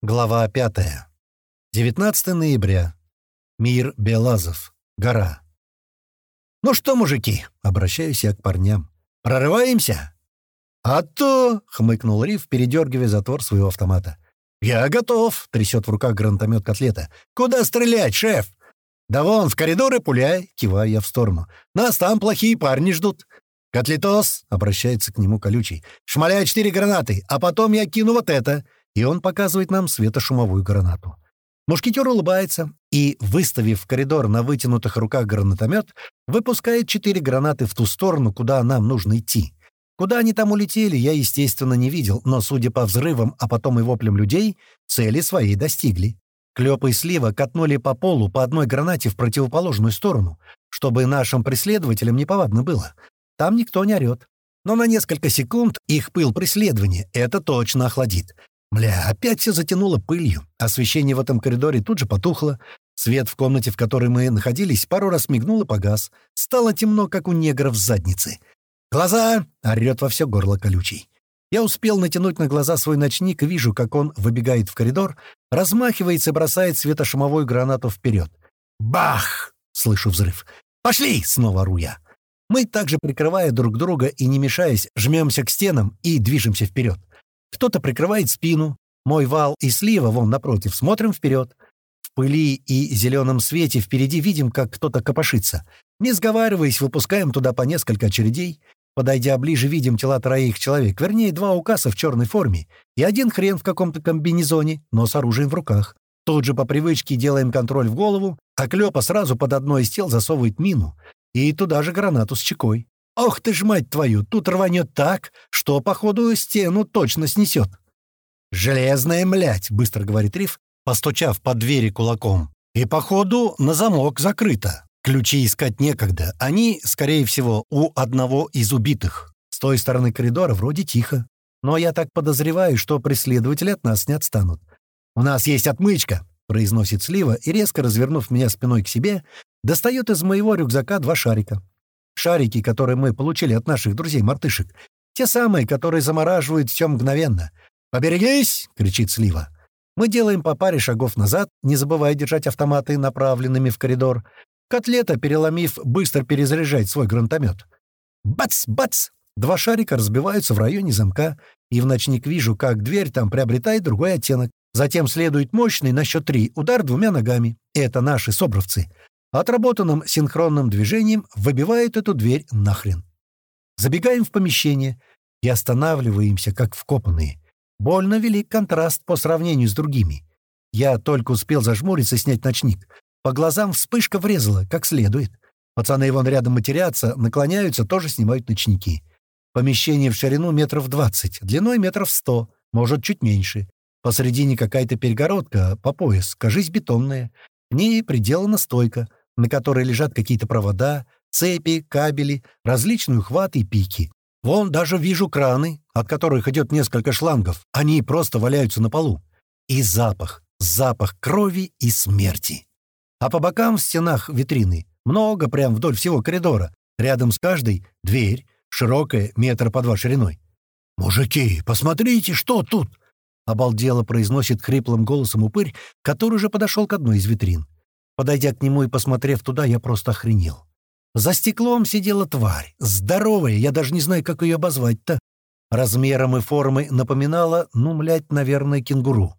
Глава 5. 19 ноября. Мир Белазов. Гора. «Ну что, мужики?» — обращаюсь я к парням. «Прорываемся?» «А то!» — хмыкнул Риф, передергивая затвор своего автомата. «Я готов!» — трясет в руках гранатомет котлета. «Куда стрелять, шеф?» «Да вон, в коридоры пуляй!» — киваю я в сторону. «Нас там плохие парни ждут!» «Котлетос!» — обращается к нему колючий. «Шмаляй четыре гранаты, а потом я кину вот это!» И он показывает нам светошумовую гранату. Мушкетер улыбается и, выставив в коридор на вытянутых руках гранатомет, выпускает четыре гранаты в ту сторону, куда нам нужно идти. Куда они там улетели, я, естественно, не видел, но, судя по взрывам, а потом и воплям людей, цели своей достигли. Клёпа и Слива катнули по полу по одной гранате в противоположную сторону, чтобы нашим преследователям неповадно было. Там никто не орёт. Но на несколько секунд их пыл преследования это точно охладит. Бля, опять все затянуло пылью. Освещение в этом коридоре тут же потухло. Свет в комнате, в которой мы находились, пару раз мигнул и погас. Стало темно, как у негров в заднице. «Глаза!» — орёт во все горло колючий. Я успел натянуть на глаза свой ночник вижу, как он выбегает в коридор, размахивается и бросает светошумовую гранату вперед. «Бах!» — слышу взрыв. «Пошли!» — снова ору я. Мы, также прикрывая друг друга и не мешаясь, жмемся к стенам и движемся вперед. Кто-то прикрывает спину. Мой вал и слива вон напротив. Смотрим вперед. В пыли и зеленом свете впереди видим, как кто-то копошится. Не сговариваясь, выпускаем туда по несколько очередей. Подойдя ближе, видим тела троих человек, вернее, два укаса в черной форме и один хрен в каком-то комбинезоне, но с оружием в руках. Тут же по привычке делаем контроль в голову, а Клёпа сразу под одно из тел засовывает мину и туда же гранату с чекой. Ох ты ж, мать твою, тут рванет так, что, походу, стену точно снесет. «Железная млять», — быстро говорит Риф, постучав по двери кулаком. «И, походу, на замок закрыто. Ключи искать некогда. Они, скорее всего, у одного из убитых. С той стороны коридора вроде тихо. Но я так подозреваю, что преследователи от нас не отстанут. «У нас есть отмычка», — произносит Слива и, резко развернув меня спиной к себе, достает из моего рюкзака два шарика. Шарики, которые мы получили от наших друзей-мартышек. Те самые, которые замораживают все мгновенно. «Поберегись!» — кричит Слива. Мы делаем по паре шагов назад, не забывая держать автоматы направленными в коридор. Котлета, переломив, быстро перезаряжает свой гранатомет. Бац! Бац! Два шарика разбиваются в районе замка, и в ночник вижу, как дверь там приобретает другой оттенок. Затем следует мощный на счет три удар двумя ногами. Это наши собровцы отработанным синхронным движением выбивает эту дверь нахрен. Забегаем в помещение и останавливаемся, как вкопанные. Больно велик контраст по сравнению с другими. Я только успел зажмуриться и снять ночник. По глазам вспышка врезала, как следует. Пацаны вон рядом матерятся, наклоняются, тоже снимают ночники. Помещение в ширину метров двадцать, длиной метров сто, может, чуть меньше. Посредине какая-то перегородка по пояс, кажись, бетонная. В ней приделана стойка на которой лежат какие-то провода, цепи, кабели, различные ухваты и пики. Вон даже вижу краны, от которых идет несколько шлангов. Они просто валяются на полу. И запах, запах крови и смерти. А по бокам в стенах витрины много прям вдоль всего коридора. Рядом с каждой — дверь, широкая, метр по два шириной. «Мужики, посмотрите, что тут!» — обалдело произносит хриплым голосом упырь, который уже подошел к одной из витрин. Подойдя к нему и посмотрев туда, я просто охренел. За стеклом сидела тварь, здоровая, я даже не знаю, как ее обозвать-то. Размером и формой напоминала, ну, млять, наверное, кенгуру.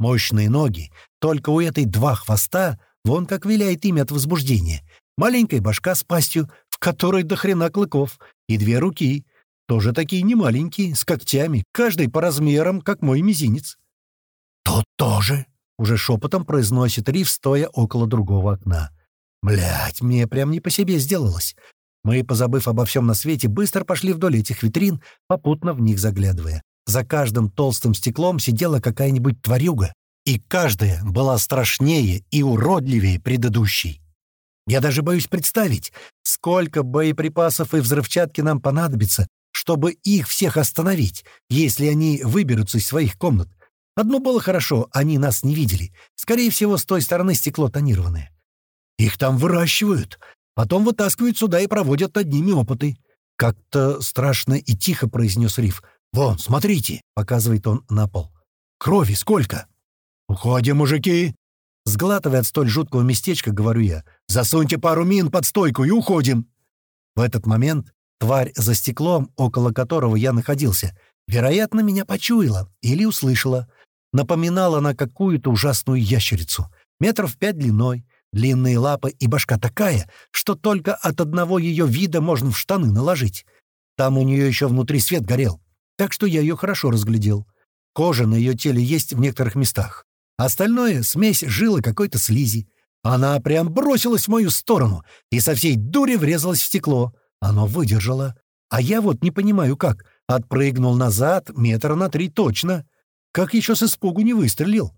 Мощные ноги, только у этой два хвоста, вон как виляет имя от возбуждения. Маленькая башка с пастью, в которой до хрена клыков, и две руки, тоже такие немаленькие, с когтями, каждый по размерам, как мой мизинец. «Тут тоже», уже шепотом произносит Риф, стоя около другого окна. Блять, мне прям не по себе сделалось. Мы, позабыв обо всем на свете, быстро пошли вдоль этих витрин, попутно в них заглядывая. За каждым толстым стеклом сидела какая-нибудь тварюга, и каждая была страшнее и уродливее предыдущей. Я даже боюсь представить, сколько боеприпасов и взрывчатки нам понадобится, чтобы их всех остановить, если они выберутся из своих комнат. Одно было хорошо, они нас не видели. Скорее всего, с той стороны стекло тонированное. Их там выращивают. Потом вытаскивают сюда и проводят над ними опыты. Как-то страшно и тихо произнес Риф. «Вон, смотрите!» — показывает он на пол. «Крови сколько?» «Уходим, мужики!» Сглатывая от столь жуткого местечка, говорю я, «Засуньте пару мин под стойку и уходим!» В этот момент тварь за стеклом, около которого я находился, вероятно, меня почуяла или услышала. Напоминала она какую-то ужасную ящерицу, метров пять длиной, длинные лапы и башка такая, что только от одного ее вида можно в штаны наложить. Там у нее еще внутри свет горел, так что я ее хорошо разглядел. Кожа на ее теле есть в некоторых местах. Остальное — смесь жилы какой-то слизи. Она прям бросилась в мою сторону и со всей дури врезалась в стекло. Оно выдержало. А я вот не понимаю как. Отпрыгнул назад метра на три точно. Как еще с испугу не выстрелил?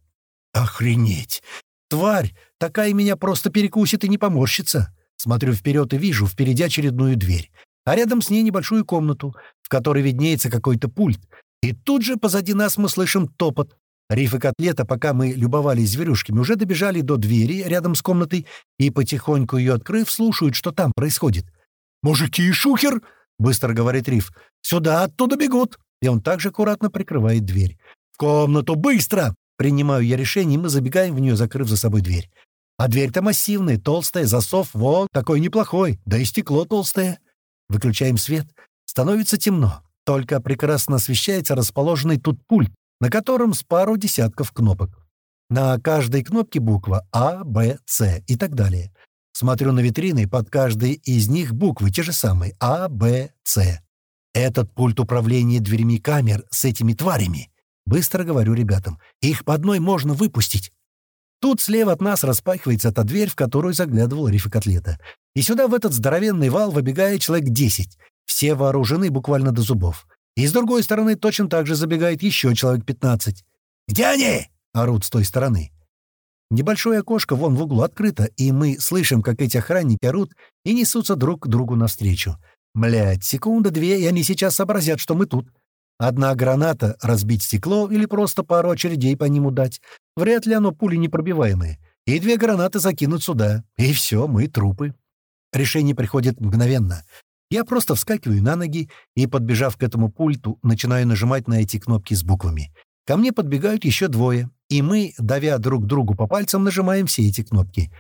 Охренеть! Тварь! Такая меня просто перекусит и не поморщится. Смотрю вперед и вижу впереди очередную дверь. А рядом с ней небольшую комнату, в которой виднеется какой-то пульт. И тут же позади нас мы слышим топот. Риф и Котлета, пока мы любовались зверюшками, уже добежали до двери рядом с комнатой и, потихоньку ее открыв, слушают, что там происходит. «Мужики, шухер!» — быстро говорит Риф. «Сюда, оттуда бегут!» И он также аккуратно прикрывает дверь. «В комнату, быстро!» Принимаю я решение, и мы забегаем в нее, закрыв за собой дверь. А дверь-то массивная, толстая, засов, вот, такой неплохой, да и стекло толстое. Выключаем свет. Становится темно. Только прекрасно освещается расположенный тут пульт, на котором с пару десятков кнопок. На каждой кнопке буква А, Б, С и так далее. Смотрю на витрины, под каждой из них буквы те же самые А, Б, С. Этот пульт управления дверями камер с этими тварями. Быстро говорю ребятам. Их по одной можно выпустить. Тут слева от нас распахивается та дверь, в которую заглядывал Риф и Котлета. И сюда в этот здоровенный вал выбегает человек десять. Все вооружены буквально до зубов. И с другой стороны точно так же забегает еще человек пятнадцать. «Где они?» — орут с той стороны. Небольшое окошко вон в углу открыто, и мы слышим, как эти охранники орут и несутся друг к другу навстречу. Блядь, секунда-две, и они сейчас сообразят, что мы тут. Одна граната — разбить стекло или просто пару очередей по нему дать. Вряд ли оно пули непробиваемое. И две гранаты закинуть сюда. И все, мы трупы. Решение приходит мгновенно. Я просто вскакиваю на ноги и, подбежав к этому пульту, начинаю нажимать на эти кнопки с буквами. Ко мне подбегают еще двое, и мы, давя друг другу по пальцам, нажимаем все эти кнопки.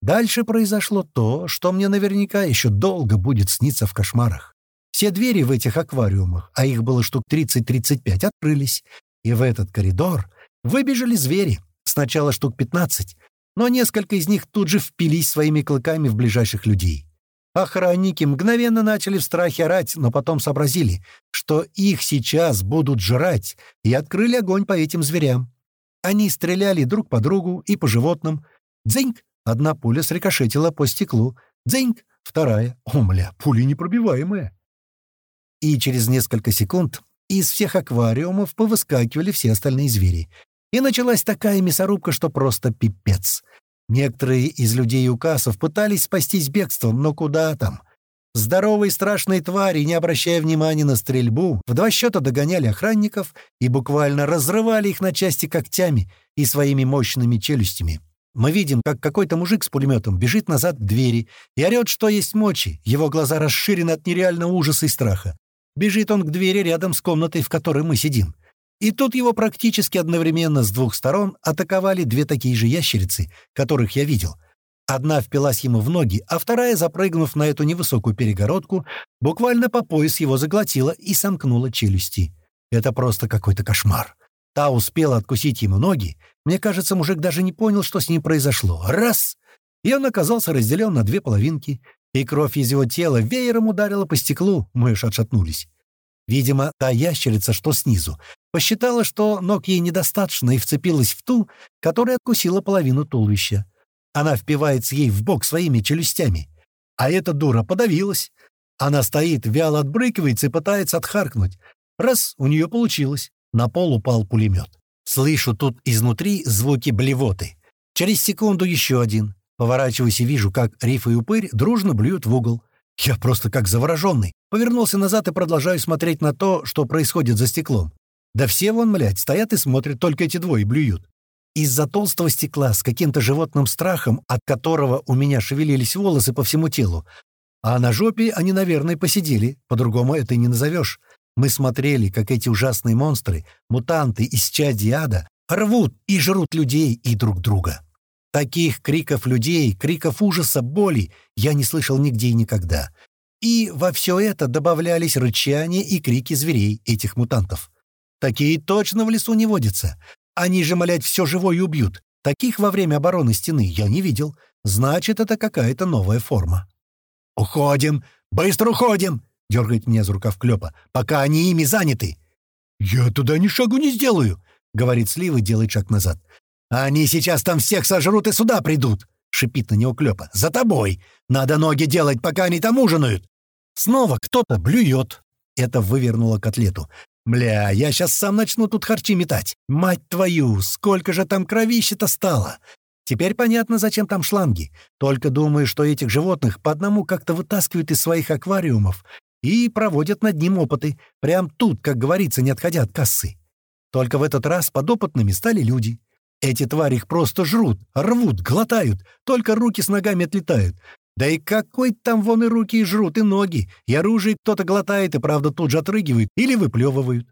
Дальше произошло то, что мне наверняка еще долго будет сниться в кошмарах. Все двери в этих аквариумах, а их было штук 30-35, открылись, и в этот коридор выбежали звери, сначала штук 15, но несколько из них тут же впились своими клыками в ближайших людей. Охранники мгновенно начали в страхе орать, но потом сообразили, что их сейчас будут жрать, и открыли огонь по этим зверям. Они стреляли друг по другу и по животным. Дзиньк! Одна пуля срикошетила по стеклу. Дзиньк! Вторая. О, мля, пули непробиваемые. И через несколько секунд из всех аквариумов повыскакивали все остальные звери. И началась такая мясорубка, что просто пипец. Некоторые из людей Юкасов пытались спастись бегством, но куда там? Здоровые страшные твари, не обращая внимания на стрельбу, в два счета догоняли охранников и буквально разрывали их на части когтями и своими мощными челюстями. Мы видим, как какой-то мужик с пулеметом бежит назад к двери и орёт, что есть мочи. Его глаза расширены от нереального ужаса и страха. Бежит он к двери рядом с комнатой, в которой мы сидим. И тут его практически одновременно с двух сторон атаковали две такие же ящерицы, которых я видел. Одна впилась ему в ноги, а вторая, запрыгнув на эту невысокую перегородку, буквально по пояс его заглотила и сомкнула челюсти. Это просто какой-то кошмар. Та успела откусить ему ноги. Мне кажется, мужик даже не понял, что с ним произошло. Раз! И он оказался разделен на две половинки, и кровь из его тела веером ударила по стеклу, мы уж отшатнулись. Видимо, та ящерица, что снизу, посчитала, что ног ей недостаточно и вцепилась в ту, которая откусила половину туловища. Она впивается ей в бок своими челюстями. А эта дура подавилась. Она стоит, вяло отбрыкивается и пытается отхаркнуть. Раз, у нее получилось. На пол упал пулемет. Слышу тут изнутри звуки блевоты. Через секунду еще один. Поворачиваюсь и вижу, как Риф и Упырь дружно блюют в угол. Я просто как завороженный. Повернулся назад и продолжаю смотреть на то, что происходит за стеклом. Да все вон, блядь, стоят и смотрят, только эти двое блюют. Из-за толстого стекла с каким-то животным страхом, от которого у меня шевелились волосы по всему телу. А на жопе они, наверное, посидели, по-другому это и не назовешь. Мы смотрели, как эти ужасные монстры, мутанты из чади ада, Рвут и жрут людей и друг друга. Таких криков людей, криков ужаса, боли я не слышал нигде и никогда. И во все это добавлялись рычания и крики зверей, этих мутантов. Такие точно в лесу не водятся. Они же, молять, все живое убьют. Таких во время обороны стены я не видел. Значит, это какая-то новая форма. «Уходим! Быстро уходим!» — дергает меня за рукав Клёпа. «Пока они ими заняты!» «Я туда ни шагу не сделаю!» — говорит Слива делает шаг назад. «Они сейчас там всех сожрут и сюда придут!» — шипит на него Клёпа. «За тобой! Надо ноги делать, пока они там ужинают!» Снова кто-то блюет. Это вывернуло котлету. «Бля, я сейчас сам начну тут харчи метать. Мать твою, сколько же там кровища-то стало!» Теперь понятно, зачем там шланги. Только думаю, что этих животных по одному как-то вытаскивают из своих аквариумов и проводят над ним опыты. Прям тут, как говорится, не отходя от кассы. Только в этот раз подопытными стали люди. Эти твари их просто жрут, рвут, глотают, только руки с ногами отлетают. Да и какой там вон и руки и жрут, и ноги, и оружие кто-то глотает, и правда тут же отрыгивают или выплевывают.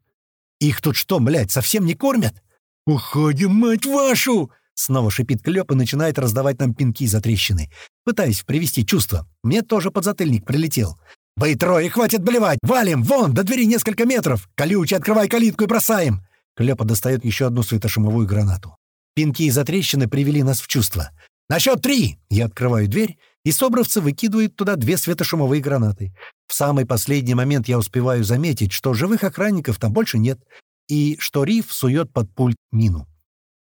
Их тут что, блядь, совсем не кормят? «Уходим, мать вашу!» Снова шипит Клёп и начинает раздавать нам пинки за трещины. Пытаясь привести чувство. Мне тоже подзатыльник прилетел. «Вы трое, хватит блевать! Валим! Вон, до двери несколько метров! Колючий, открывай калитку и бросаем!» Клёпа достает еще одну светошумовую гранату. Пинки из-за трещины привели нас в чувство. «На счет три!» Я открываю дверь, и собровцы выкидывают туда две светошумовые гранаты. В самый последний момент я успеваю заметить, что живых охранников там больше нет, и что Риф сует под пульт мину.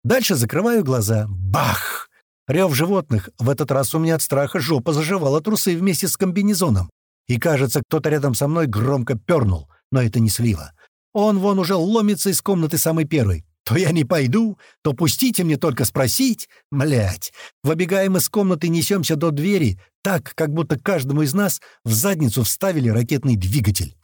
Дальше закрываю глаза. Бах! Рев животных. В этот раз у меня от страха жопа заживала трусы вместе с комбинезоном. И, кажется, кто-то рядом со мной громко пернул. Но это не слива. Он вон уже ломится из комнаты самой первой. То я не пойду, то пустите мне только спросить. Млять. Выбегаем из комнаты несемся до двери, так, как будто каждому из нас в задницу вставили ракетный двигатель.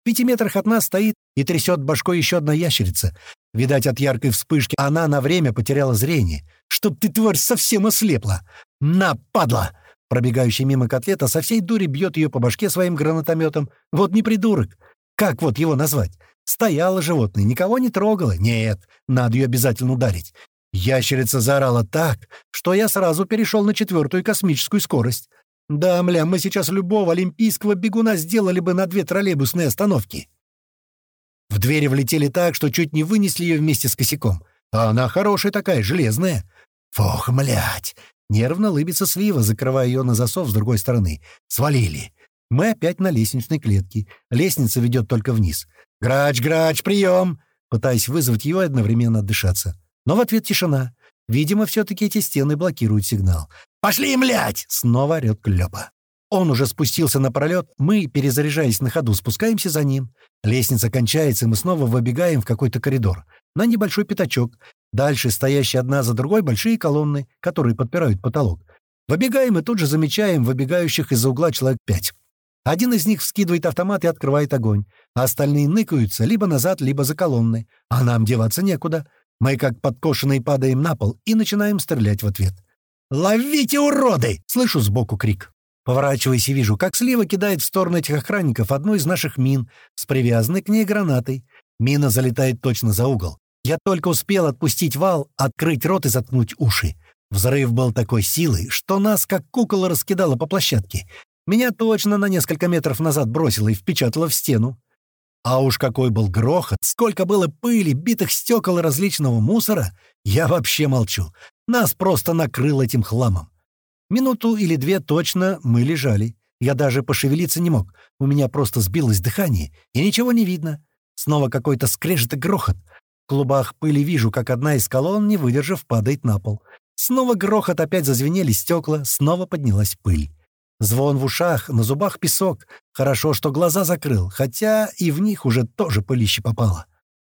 В пяти метрах от нас стоит и трясет башкой еще одна ящерица. Видать, от яркой вспышки она на время потеряла зрение. «Чтоб ты, тварь, совсем ослепла! На, падла!» Пробегающий мимо котлета со всей дури бьет ее по башке своим гранатометом. Вот не придурок. Как вот его назвать? Стояло животное, никого не трогало. Нет, надо ее обязательно ударить. Ящерица заорала так, что я сразу перешел на четвертую космическую скорость. Да, мля, мы сейчас любого олимпийского бегуна сделали бы на две троллейбусные остановки. В двери влетели так, что чуть не вынесли ее вместе с косяком. А она хорошая такая, железная. Фух, млять! Нервно лыбится слива, закрывая ее на засов с другой стороны. Свалили. Мы опять на лестничной клетке. Лестница ведет только вниз. «Грач, грач, прием!» Пытаясь вызвать его одновременно отдышаться. Но в ответ тишина. Видимо, все-таки эти стены блокируют сигнал. «Пошли, млять!» — снова орёт Клёпа. Он уже спустился на пролет, мы, перезаряжаясь на ходу, спускаемся за ним. Лестница кончается, и мы снова выбегаем в какой-то коридор. На небольшой пятачок. Дальше стоящие одна за другой большие колонны, которые подпирают потолок. Выбегаем и тут же замечаем выбегающих из-за угла человек пять. Один из них вскидывает автомат и открывает огонь, а остальные ныкаются либо назад, либо за колонны. А нам деваться некуда. Мы, как подкошенные, падаем на пол и начинаем стрелять в ответ. «Ловите, уроды!» — слышу сбоку крик. Поворачиваясь и вижу, как слива кидает в сторону этих охранников одну из наших мин с привязанной к ней гранатой. Мина залетает точно за угол. Я только успел отпустить вал, открыть рот и заткнуть уши. Взрыв был такой силой, что нас как кукол раскидало по площадке. Меня точно на несколько метров назад бросило и впечатало в стену. А уж какой был грохот, сколько было пыли, битых стекол и различного мусора, я вообще молчу. Нас просто накрыл этим хламом. Минуту или две точно мы лежали. Я даже пошевелиться не мог. У меня просто сбилось дыхание, и ничего не видно. Снова какой-то скрежет и грохот. В клубах пыли вижу, как одна из колонн, не выдержав, падает на пол. Снова грохот, опять зазвенели стекла, снова поднялась пыль. Звон в ушах, на зубах песок. Хорошо, что глаза закрыл, хотя и в них уже тоже пылище попало.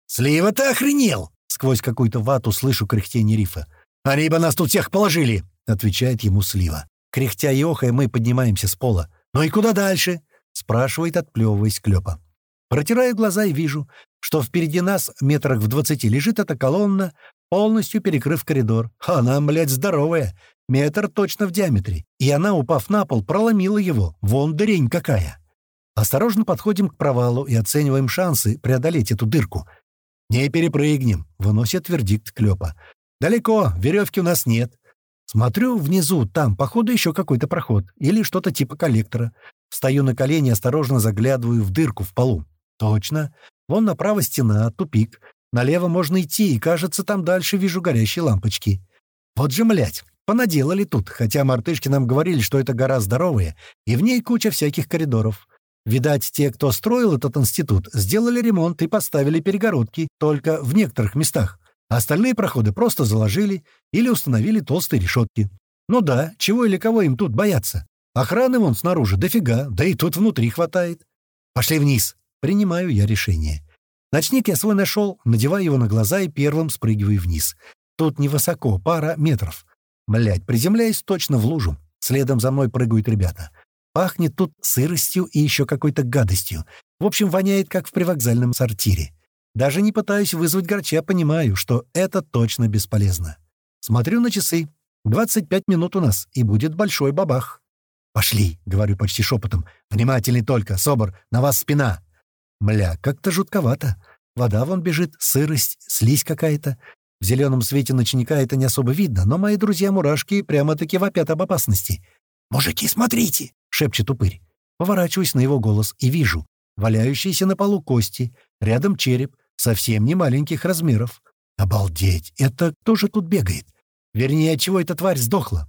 «Слива, ты охренел!» Сквозь какую-то вату слышу кряхтение рифа. «Они бы нас тут всех положили!» — отвечает ему Слива. Кряхтя и охая мы поднимаемся с пола. «Ну и куда дальше?» — спрашивает, отплевываясь Клёпа. Протираю глаза и вижу, что впереди нас, метрах в двадцати, лежит эта колонна, полностью перекрыв коридор. Она, блядь, здоровая, метр точно в диаметре. И она, упав на пол, проломила его. Вон дырень какая. Осторожно подходим к провалу и оцениваем шансы преодолеть эту дырку. «Не перепрыгнем», — выносит вердикт Клёпа. «Далеко, веревки у нас нет». Смотрю внизу, там, походу, еще какой-то проход или что-то типа коллектора. Встаю на колени, осторожно заглядываю в дырку в полу. Точно. Вон направо стена, тупик. Налево можно идти, и, кажется, там дальше вижу горящие лампочки. Вот же, млять, понаделали тут, хотя мартышки нам говорили, что это гора здоровая, и в ней куча всяких коридоров. Видать, те, кто строил этот институт, сделали ремонт и поставили перегородки только в некоторых местах. Остальные проходы просто заложили или установили толстые решетки. Ну да, чего или кого им тут бояться? Охраны вон снаружи дофига, да и тут внутри хватает. Пошли вниз. Принимаю я решение. Ночник я свой нашел, надеваю его на глаза и первым спрыгиваю вниз. Тут невысоко, пара метров. Блять, приземляюсь точно в лужу. Следом за мной прыгают ребята. Пахнет тут сыростью и еще какой-то гадостью. В общем, воняет, как в привокзальном сортире. Даже не пытаюсь вызвать горча, понимаю, что это точно бесполезно. Смотрю на часы. 25 минут у нас, и будет большой бабах. «Пошли», — говорю почти шепотом. «Внимательней только, Собор, на вас спина». Мля, как-то жутковато. Вода вон бежит, сырость, слизь какая-то. В зеленом свете ночника это не особо видно, но мои друзья-мурашки прямо-таки вопят об опасности. «Мужики, смотрите!» — шепчет упырь. Поворачиваюсь на его голос и вижу. Валяющиеся на полу кости, рядом череп, совсем не маленьких размеров. Обалдеть! Это кто же тут бегает? Вернее, от чего эта тварь сдохла?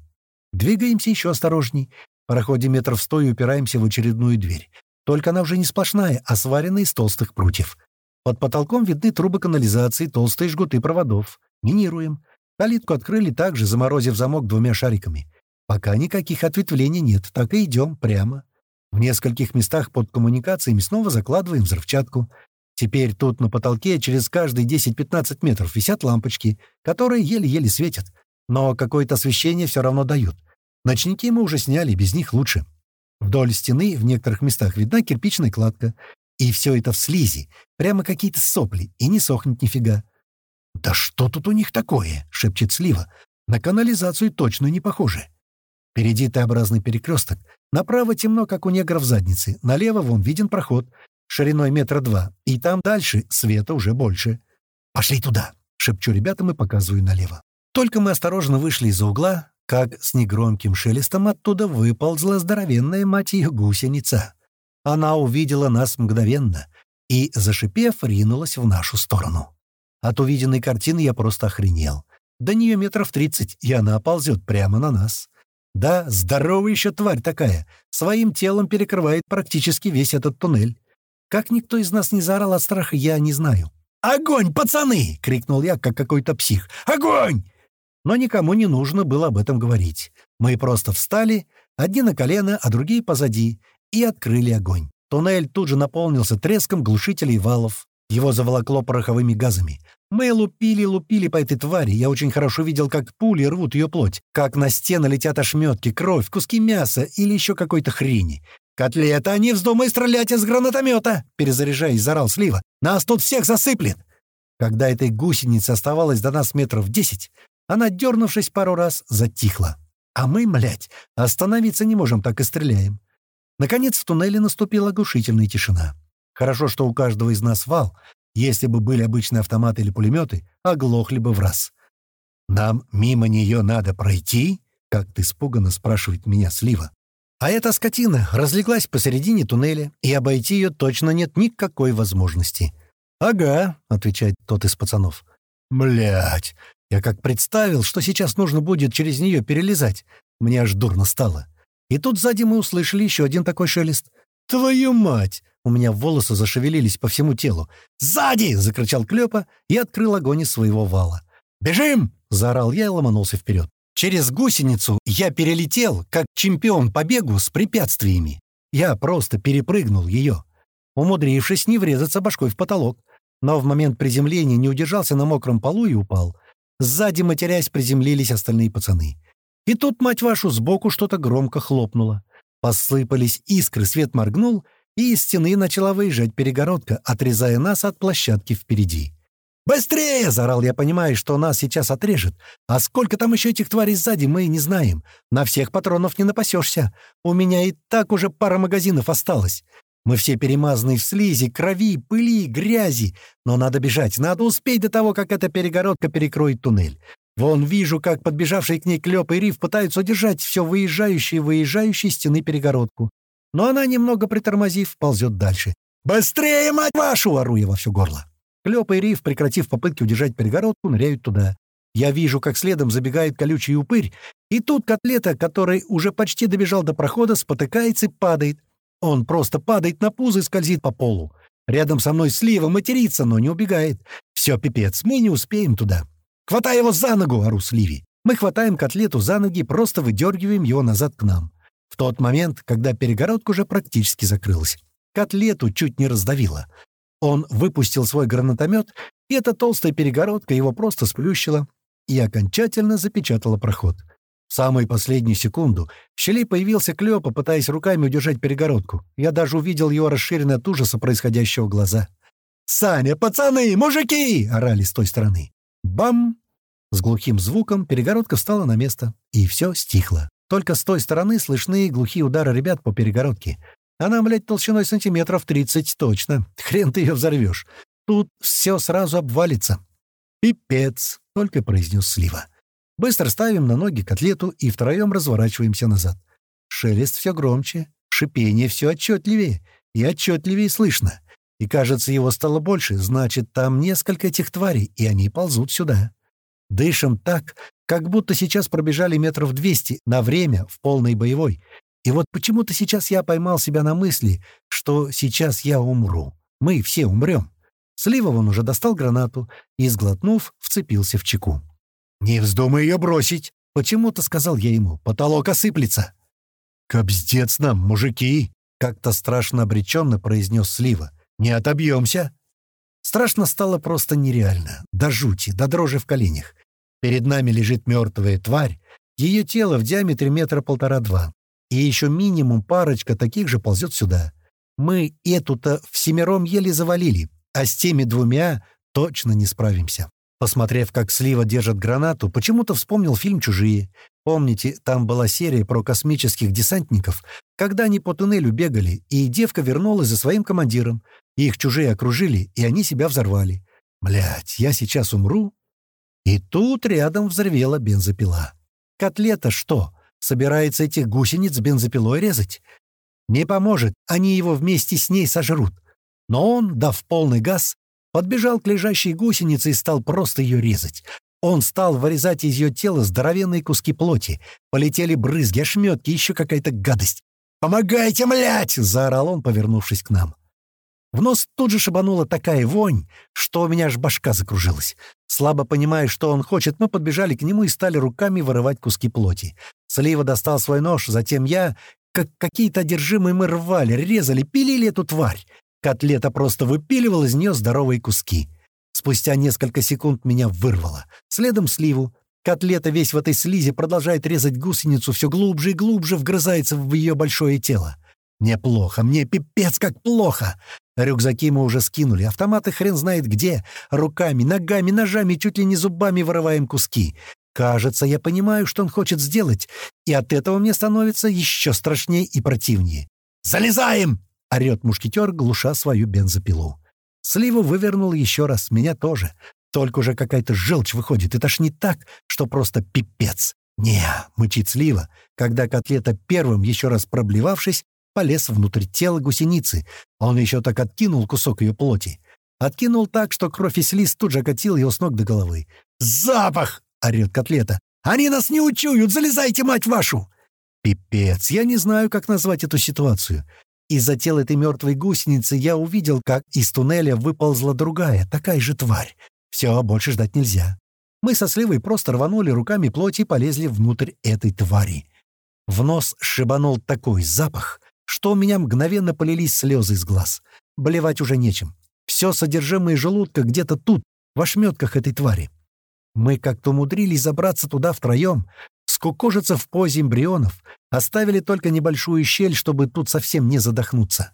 Двигаемся еще осторожней. Проходим метров сто и упираемся в очередную дверь. Только она уже не сплошная, а сварена из толстых прутьев. Под потолком видны трубы канализации, толстые жгуты проводов. Минируем. Калитку открыли также, заморозив замок двумя шариками. Пока никаких ответвлений нет, так и идем прямо. В нескольких местах под коммуникациями снова закладываем взрывчатку. Теперь тут на потолке через каждые 10-15 метров висят лампочки, которые еле-еле светят. Но какое-то освещение все равно дают. Ночники мы уже сняли, без них лучше. Вдоль стены в некоторых местах видна кирпичная кладка. И все это в слизи. Прямо какие-то сопли. И не сохнет нифига. «Да что тут у них такое?» — шепчет Слива. «На канализацию точно не похоже». Впереди Т-образный перекресток. Направо темно, как у негров в заднице. Налево вон виден проход шириной метра два, и там дальше света уже больше. «Пошли туда!» — шепчу ребятам и показываю налево. Только мы осторожно вышли из-за угла, как с негромким шелестом оттуда выползла здоровенная мать ее гусеница. Она увидела нас мгновенно и, зашипев, ринулась в нашу сторону. От увиденной картины я просто охренел. До нее метров тридцать, и она ползет прямо на нас. Да, здоровая еще тварь такая, своим телом перекрывает практически весь этот туннель. Как никто из нас не заорал от страха, я не знаю. «Огонь, пацаны!» — крикнул я, как какой-то псих. «Огонь!» Но никому не нужно было об этом говорить. Мы просто встали, одни на колено, а другие позади, и открыли огонь. Туннель тут же наполнился треском глушителей валов. Его заволокло пороховыми газами. Мы лупили-лупили по этой твари. Я очень хорошо видел, как пули рвут ее плоть, как на стены летят ошметки, кровь, куски мяса или еще какой-то хрени. «Котлета, не вздумай стрелять из гранатомета!» — перезаряжаясь, зарал Слива. «Нас тут всех засыплет!» Когда этой гусенице оставалось до нас метров десять, она, дернувшись пару раз, затихла. А мы, млять, остановиться не можем, так и стреляем. Наконец в туннеле наступила оглушительная тишина. Хорошо, что у каждого из нас вал. Если бы были обычные автоматы или пулеметы, оглохли бы в раз. «Нам мимо нее надо пройти?» — как-то испуганно спрашивает меня Слива. А эта скотина разлеглась посередине туннеля, и обойти ее точно нет никакой возможности. «Ага», — отвечает тот из пацанов. Блять, я как представил, что сейчас нужно будет через нее перелезать. Мне аж дурно стало. И тут сзади мы услышали еще один такой шелест. «Твою мать!» У меня волосы зашевелились по всему телу. «Сзади!» — закричал Клёпа и открыл огонь из своего вала. «Бежим!» — заорал я и ломанулся вперед. Через гусеницу я перелетел, как чемпион по бегу с препятствиями. Я просто перепрыгнул ее, умудрившись не врезаться башкой в потолок. Но в момент приземления не удержался на мокром полу и упал. Сзади, матерясь, приземлились остальные пацаны. И тут, мать вашу, сбоку что-то громко хлопнуло. Посыпались искры, свет моргнул, и из стены начала выезжать перегородка, отрезая нас от площадки впереди. «Быстрее!» — заорал я, понимая, что нас сейчас отрежет. «А сколько там еще этих тварей сзади, мы не знаем. На всех патронов не напасешься. У меня и так уже пара магазинов осталось. Мы все перемазаны в слизи, крови, пыли, грязи. Но надо бежать, надо успеть до того, как эта перегородка перекроет туннель. Вон вижу, как подбежавший к ней Клёп и Риф пытаются удержать все выезжающие и выезжающие стены перегородку. Но она, немного притормозив, ползет дальше. «Быстрее, мать вашу!» — ору я во все горло. Клёп и Риф, прекратив попытки удержать перегородку, ныряют туда. Я вижу, как следом забегает колючий упырь, и тут котлета, который уже почти добежал до прохода, спотыкается и падает. Он просто падает на пузо и скользит по полу. Рядом со мной слива матерится, но не убегает. Все, пипец, мы не успеем туда. «Хватай его за ногу!» — ору Сливи. Мы хватаем котлету за ноги и просто выдергиваем его назад к нам. В тот момент, когда перегородка уже практически закрылась. Котлету чуть не раздавило. Он выпустил свой гранатомет, и эта толстая перегородка его просто сплющила и окончательно запечатала проход. В самую последнюю секунду в щели появился Клёпа, пытаясь руками удержать перегородку. Я даже увидел его расширенные от ужаса происходящего глаза. «Саня, пацаны, мужики!» — орали с той стороны. Бам! С глухим звуком перегородка встала на место, и все стихло. Только с той стороны слышны глухие удары ребят по перегородке. Она, блядь, толщиной сантиметров тридцать точно. Хрен ты ее взорвешь. Тут все сразу обвалится. «Пипец!» — только произнес Слива. Быстро ставим на ноги котлету и втроем разворачиваемся назад. Шелест все громче, шипение все отчетливее и отчетливее слышно. И кажется, его стало больше, значит, там несколько этих тварей, и они ползут сюда. Дышим так, как будто сейчас пробежали метров двести на время в полной боевой. И вот почему-то сейчас я поймал себя на мысли, что сейчас я умру. Мы все умрем. Слива он уже достал гранату и, сглотнув, вцепился в чеку. «Не вздумай ее бросить!» — почему-то сказал я ему. «Потолок осыплется!» «Кобздец нам, мужики!» — как-то страшно обреченно произнес Слива. «Не отобьемся!» Страшно стало просто нереально. До жути, до дрожи в коленях. Перед нами лежит мертвая тварь. Ее тело в диаметре метра полтора-два. И еще минимум парочка таких же ползет сюда. Мы эту-то всемиром еле завалили, а с теми двумя точно не справимся. Посмотрев, как Слива держит гранату, почему-то вспомнил фильм «Чужие». Помните, там была серия про космических десантников, когда они по туннелю бегали, и девка вернулась за своим командиром. Их чужие окружили, и они себя взорвали. Блять, я сейчас умру? И тут рядом взорвела бензопила. Котлета что, собирается этих гусениц бензопилой резать? Не поможет, они его вместе с ней сожрут. Но он, дав полный газ, подбежал к лежащей гусенице и стал просто ее резать. Он стал вырезать из ее тела здоровенные куски плоти. Полетели брызги, ошметки, еще какая-то гадость. «Помогайте, млять!» — заорал он, повернувшись к нам. В нос тут же шибанула такая вонь, что у меня аж башка закружилась. Слабо понимая, что он хочет, мы подбежали к нему и стали руками вырывать куски плоти. Слива достал свой нож, затем я, как какие-то одержимые мы рвали, резали, пилили эту тварь. Котлета просто выпиливал из нее здоровые куски. Спустя несколько секунд меня вырвало. Следом сливу. Котлета весь в этой слизи продолжает резать гусеницу, все глубже и глубже вгрызается в ее большое тело. Мне плохо, мне пипец как плохо. Рюкзаки мы уже скинули, автоматы хрен знает где. Руками, ногами, ножами, чуть ли не зубами вырываем куски. Кажется, я понимаю, что он хочет сделать, и от этого мне становится еще страшнее и противнее. «Залезаем!» — орёт мушкетер, глуша свою бензопилу. Сливу вывернул еще раз, меня тоже. Только уже какая-то желчь выходит, ж не так, что просто пипец. «Не», — мычит слива, когда котлета первым, еще раз проблевавшись, полез внутрь тела гусеницы. Он еще так откинул кусок ее плоти. Откинул так, что кровь и слиз тут же окатил его с ног до головы. «Запах!» — орёт котлета. «Они нас не учуют! Залезайте, мать вашу!» Пипец, я не знаю, как назвать эту ситуацию. Из-за тела этой мертвой гусеницы я увидел, как из туннеля выползла другая, такая же тварь. Все, больше ждать нельзя. Мы со Сливой просто рванули руками плоти и полезли внутрь этой твари. В нос шибанул такой запах, что у меня мгновенно полились слезы из глаз. Болевать уже нечем. Все содержимое желудка где-то тут, в ошметках этой твари. Мы как-то умудрились забраться туда втроем, скукожиться в позе эмбрионов, оставили только небольшую щель, чтобы тут совсем не задохнуться.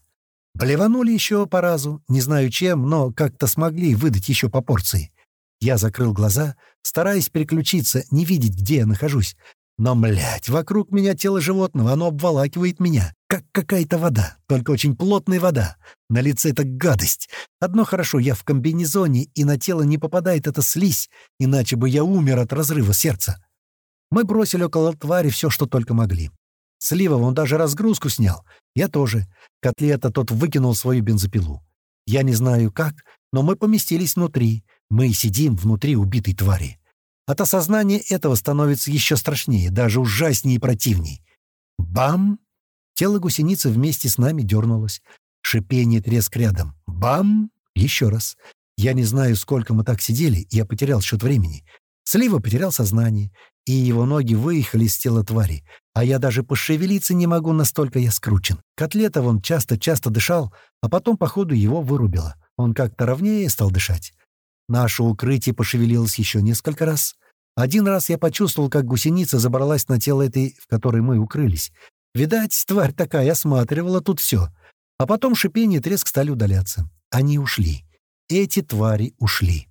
Блеванули еще по разу, не знаю чем, но как-то смогли выдать еще по порции. Я закрыл глаза, стараясь переключиться, не видеть, где я нахожусь. Но, млядь, вокруг меня тело животного, оно обволакивает меня. Как какая-то вода, только очень плотная вода. На лице это гадость. Одно хорошо, я в комбинезоне, и на тело не попадает эта слизь, иначе бы я умер от разрыва сердца. Мы бросили около твари все, что только могли. Слива он даже разгрузку снял. Я тоже. Котлета тот выкинул свою бензопилу. Я не знаю как, но мы поместились внутри. Мы сидим внутри убитой твари. От осознания этого становится еще страшнее, даже ужаснее и противней. Бам! Тело гусеницы вместе с нами дернулось. Шипение треск рядом. Бам! Еще раз. Я не знаю, сколько мы так сидели, я потерял счет времени. Слива потерял сознание, и его ноги выехали из тела твари. А я даже пошевелиться не могу, настолько я скручен. Котлета вон часто-часто дышал, а потом, походу, его вырубило. Он как-то ровнее стал дышать. Наше укрытие пошевелилось еще несколько раз. Один раз я почувствовал, как гусеница забралась на тело этой, в которой мы укрылись. Видать, тварь такая осматривала тут все. А потом шипение и треск стали удаляться. Они ушли. Эти твари ушли.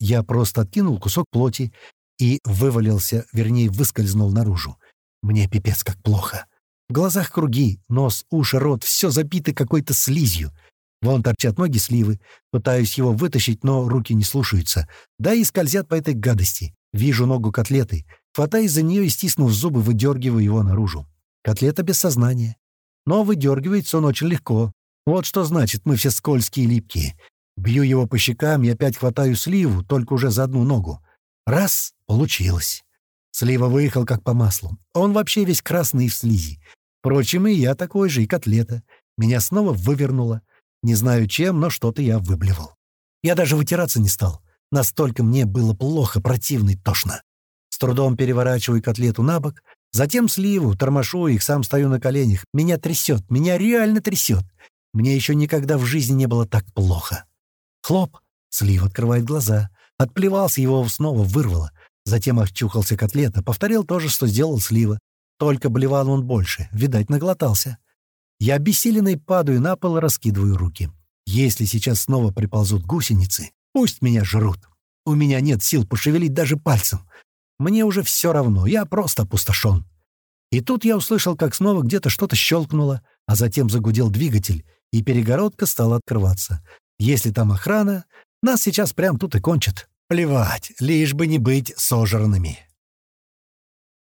Я просто откинул кусок плоти и вывалился, вернее, выскользнул наружу. Мне пипец как плохо. В глазах круги, нос, уши, рот — все забито какой-то слизью. Вон торчат ноги сливы. Пытаюсь его вытащить, но руки не слушаются. Да и скользят по этой гадости. Вижу ногу котлеты. Хватаясь за нее и, стиснув зубы, выдергиваю его наружу. Котлета без сознания. Но выдергивается он очень легко. Вот что значит, мы все скользкие и липкие. Бью его по щекам и опять хватаю сливу, только уже за одну ногу. Раз — получилось. Слива выехал как по маслу. Он вообще весь красный в слизи. Впрочем, и я такой же, и котлета. Меня снова вывернуло. Не знаю чем, но что-то я выблевал. Я даже вытираться не стал. Настолько мне было плохо, противно и тошно. С трудом переворачиваю котлету на бок, Затем сливу, тормошу их, сам стою на коленях. Меня трясет, меня реально трясет. Мне еще никогда в жизни не было так плохо. Хлоп! Слив открывает глаза. Отплевался, его снова вырвало. Затем очухался котлета, повторил то же, что сделал Слива. Только блевал он больше, видать, наглотался. Я обессиленный падаю на пол и раскидываю руки. Если сейчас снова приползут гусеницы, пусть меня жрут. У меня нет сил пошевелить даже пальцем. Мне уже все равно, я просто опустошен. И тут я услышал, как снова где-то что-то щелкнуло, а затем загудел двигатель, и перегородка стала открываться. Если там охрана, нас сейчас прямо тут и кончат. Плевать, лишь бы не быть сожранными.